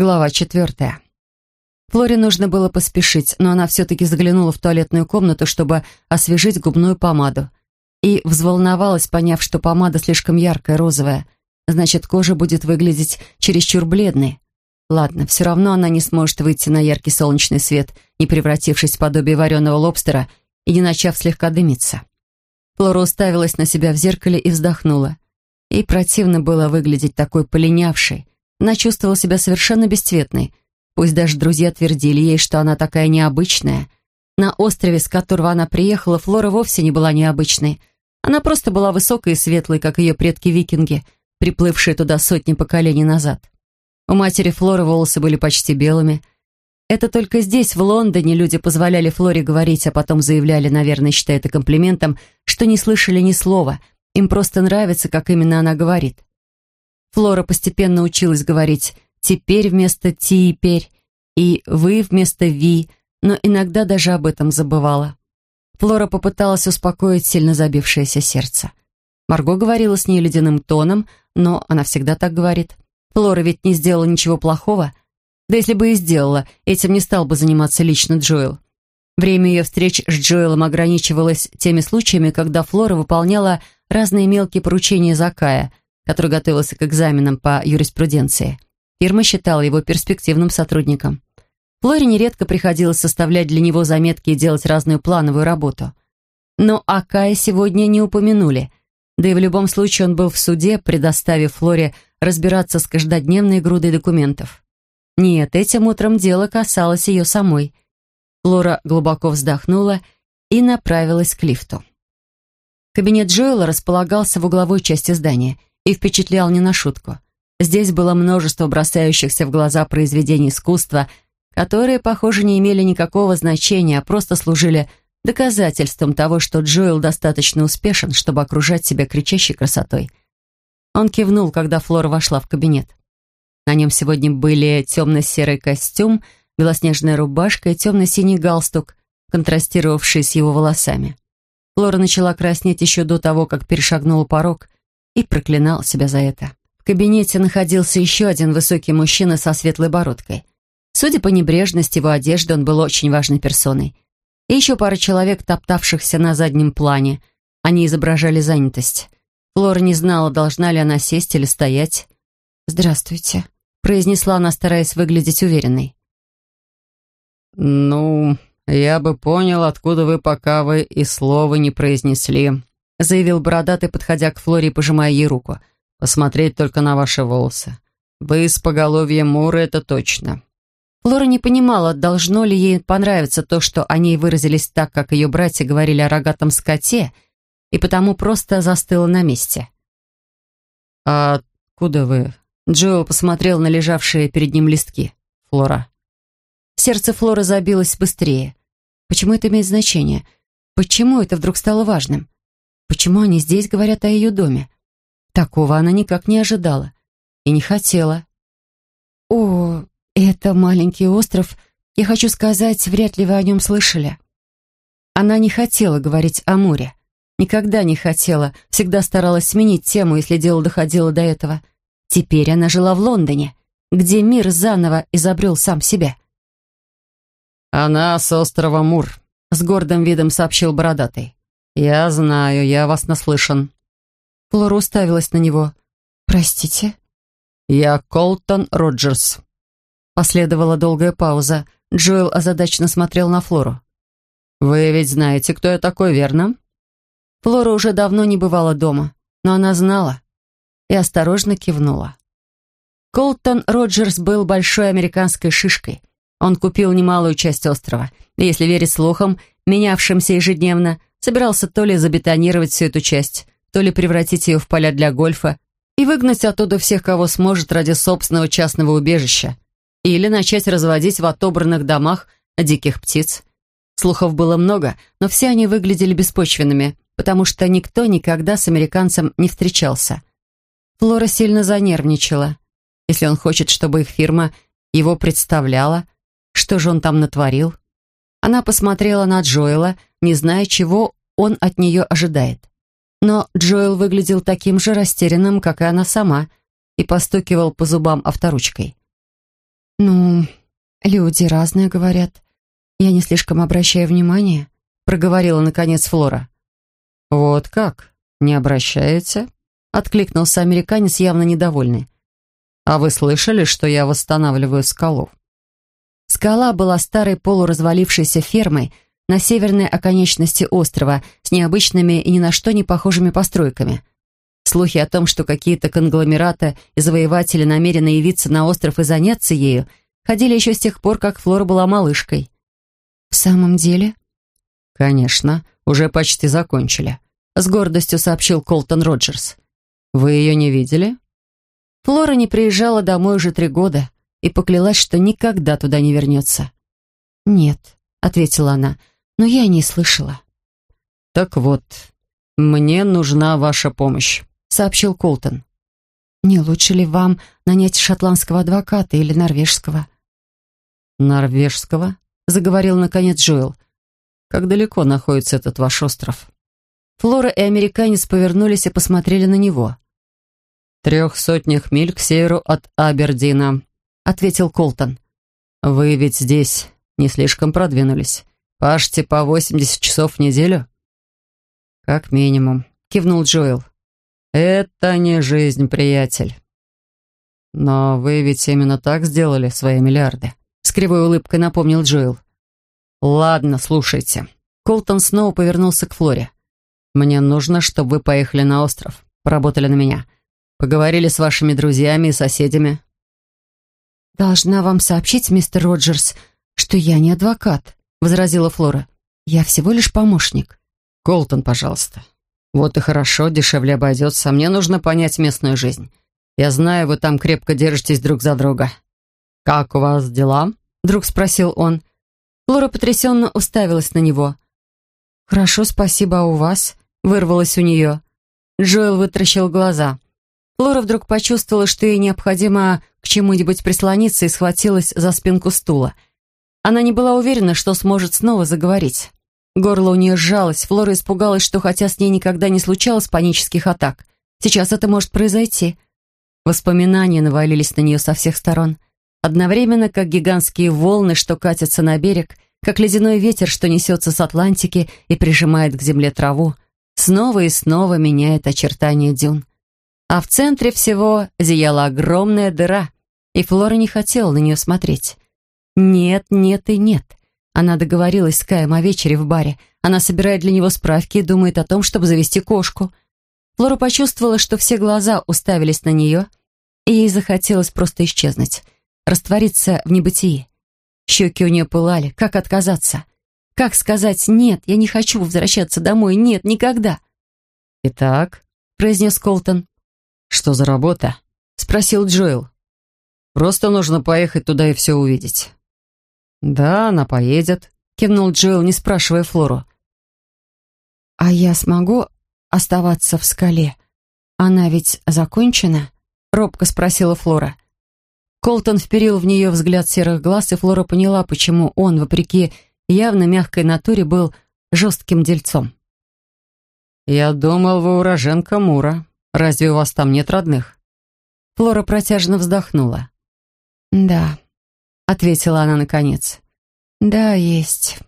Глава четвертая. Флоре нужно было поспешить, но она все-таки заглянула в туалетную комнату, чтобы освежить губную помаду. И взволновалась, поняв, что помада слишком яркая, розовая. Значит, кожа будет выглядеть чересчур бледной. Ладно, все равно она не сможет выйти на яркий солнечный свет, не превратившись в подобие вареного лобстера и не начав слегка дымиться. Флора уставилась на себя в зеркале и вздохнула. Ей противно было выглядеть такой полинявшей, она чувствовала себя совершенно бесцветной. Пусть даже друзья твердили ей, что она такая необычная. На острове, с которого она приехала, Флора вовсе не была необычной. Она просто была высокой и светлой, как ее предки-викинги, приплывшие туда сотни поколений назад. У матери Флоры волосы были почти белыми. Это только здесь, в Лондоне, люди позволяли Флоре говорить, а потом заявляли, наверное, считая это комплиментом, что не слышали ни слова. Им просто нравится, как именно она говорит. Флора постепенно училась говорить «теперь» вместо «теперь» и «вы» вместо «ви», но иногда даже об этом забывала. Флора попыталась успокоить сильно забившееся сердце. Марго говорила с ней ледяным тоном, но она всегда так говорит. Флора ведь не сделала ничего плохого. Да если бы и сделала, этим не стал бы заниматься лично Джоэл. Время ее встреч с Джоэлом ограничивалось теми случаями, когда Флора выполняла разные мелкие поручения Закая, который готовился к экзаменам по юриспруденции. Фирма считала его перспективным сотрудником. Флоре нередко приходилось составлять для него заметки и делать разную плановую работу. Но о сегодня не упомянули, да и в любом случае он был в суде, предоставив Флоре разбираться с каждодневной грудой документов. Нет, этим утром дело касалось ее самой. Флора глубоко вздохнула и направилась к лифту. Кабинет Джоэла располагался в угловой части здания – и впечатлял не на шутку. Здесь было множество бросающихся в глаза произведений искусства, которые, похоже, не имели никакого значения, а просто служили доказательством того, что Джоэл достаточно успешен, чтобы окружать себя кричащей красотой. Он кивнул, когда Флора вошла в кабинет. На нем сегодня были темно-серый костюм, белоснежная рубашка и темно-синий галстук, контрастировавший с его волосами. Флора начала краснеть еще до того, как перешагнула порог — и проклинал себя за это. В кабинете находился еще один высокий мужчина со светлой бородкой. Судя по небрежности его одежды, он был очень важной персоной. И еще пара человек, топтавшихся на заднем плане. Они изображали занятость. Флора не знала, должна ли она сесть или стоять. «Здравствуйте», — произнесла она, стараясь выглядеть уверенной. «Ну, я бы понял, откуда вы, пока вы и слова не произнесли», заявил бородатый, подходя к Флоре и пожимая ей руку. «Посмотреть только на ваши волосы. Вы из поголовья Муры, это точно». Флора не понимала, должно ли ей понравиться то, что они выразились так, как ее братья говорили о рогатом скоте, и потому просто застыла на месте. «А откуда вы?» Джоэл посмотрел на лежавшие перед ним листки. «Флора». Сердце Флоры забилось быстрее. Почему это имеет значение? Почему это вдруг стало важным? Почему они здесь говорят о ее доме? Такого она никак не ожидала и не хотела. «О, это маленький остров. Я хочу сказать, вряд ли вы о нем слышали». Она не хотела говорить о море. Никогда не хотела, всегда старалась сменить тему, если дело доходило до этого. Теперь она жила в Лондоне, где мир заново изобрел сам себя. «Она с острова Мур», — с гордым видом сообщил Бородатый. «Я знаю, я вас наслышан». Флора уставилась на него. «Простите?» «Я Колтон Роджерс». Последовала долгая пауза. Джоэл озадаченно смотрел на Флору. «Вы ведь знаете, кто я такой, верно?» Флора уже давно не бывала дома, но она знала и осторожно кивнула. Колтон Роджерс был большой американской шишкой. Он купил немалую часть острова, и, если верить слухам, менявшимся ежедневно, Собирался то ли забетонировать всю эту часть, то ли превратить ее в поля для гольфа и выгнать оттуда всех, кого сможет ради собственного частного убежища. Или начать разводить в отобранных домах диких птиц. Слухов было много, но все они выглядели беспочвенными, потому что никто никогда с американцем не встречался. Флора сильно занервничала. Если он хочет, чтобы их фирма его представляла, что же он там натворил? Она посмотрела на Джоэла, не зная, чего он от нее ожидает. Но Джоэл выглядел таким же растерянным, как и она сама, и постукивал по зубам авторучкой. «Ну, люди разные говорят. Я не слишком обращаю внимания», — проговорила, наконец, Флора. «Вот как? Не обращаете?» — откликнулся американец, явно недовольный. «А вы слышали, что я восстанавливаю скалу?» Скала была старой полуразвалившейся фермой на северной оконечности острова с необычными и ни на что не похожими постройками. Слухи о том, что какие-то конгломераты и завоеватели намерены явиться на остров и заняться ею, ходили еще с тех пор, как Флора была малышкой. «В самом деле?» «Конечно, уже почти закончили», — с гордостью сообщил Колтон Роджерс. «Вы ее не видели?» Флора не приезжала домой уже три года и поклялась, что никогда туда не вернется. «Нет», — ответила она, — «но я не слышала». «Так вот, мне нужна ваша помощь», — сообщил Колтон. «Не лучше ли вам нанять шотландского адвоката или норвежского?» «Норвежского?» — заговорил наконец Джоэл. «Как далеко находится этот ваш остров?» Флора и американец повернулись и посмотрели на него. «Трех сотнях миль к северу от Абердина», — ответил Колтон. «Вы ведь здесь не слишком продвинулись. Пашьте по восемьдесят часов в неделю?» «Как минимум», — кивнул Джоэл. «Это не жизнь, приятель». «Но вы ведь именно так сделали свои миллиарды», — с кривой улыбкой напомнил Джоэл. «Ладно, слушайте». Колтон снова повернулся к Флоре. Мне нужно, чтобы вы поехали на остров, поработали на меня, поговорили с вашими друзьями и соседями». «Должна вам сообщить, мистер Роджерс, что я не адвокат», — возразила Флора. «Я всего лишь помощник». «Колтон, пожалуйста». «Вот и хорошо, дешевле обойдется. Мне нужно понять местную жизнь. Я знаю, вы там крепко держитесь друг за друга». «Как у вас дела?» — вдруг спросил он. Флора потрясенно уставилась на него. «Хорошо, спасибо, а у вас?» вырвалось у нее. Джоэл вытращил глаза. Лора вдруг почувствовала, что ей необходимо к чему-нибудь прислониться и схватилась за спинку стула. Она не была уверена, что сможет снова заговорить. Горло у нее сжалось, Флора испугалась, что хотя с ней никогда не случалось панических атак, сейчас это может произойти. Воспоминания навалились на нее со всех сторон. Одновременно, как гигантские волны, что катятся на берег, как ледяной ветер, что несется с Атлантики и прижимает к земле траву, снова и снова меняет очертания дюн. А в центре всего зияла огромная дыра, и Флора не хотела на нее смотреть. Нет, нет и нет. Она договорилась с Каем о вечере в баре. Она собирает для него справки и думает о том, чтобы завести кошку. Флора почувствовала, что все глаза уставились на нее, и ей захотелось просто исчезнуть, раствориться в небытии. Щеки у нее пылали, как отказаться? Как сказать «нет, я не хочу возвращаться домой, нет, никогда»? «Итак», — произнес Колтон. «Что за работа?» — спросил Джоэл. «Просто нужно поехать туда и все увидеть». «Да, она поедет», — кивнул Джоэл, не спрашивая Флору. «А я смогу оставаться в скале? Она ведь закончена?» — робко спросила Флора. Колтон вперил в нее взгляд серых глаз, и Флора поняла, почему он, вопреки явно мягкой натуре был жестким дельцом. «Я думал, вы уроженка Мура. Разве у вас там нет родных?» Флора протяжно вздохнула. «Да», — ответила она наконец. «Да, есть.